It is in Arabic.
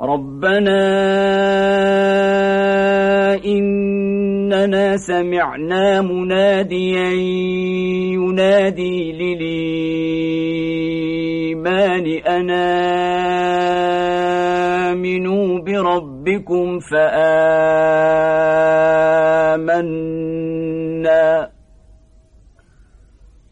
ربنا إننا سمعنا مناديا ينادي للإيمان أنا آمنوا بربكم فآمنا.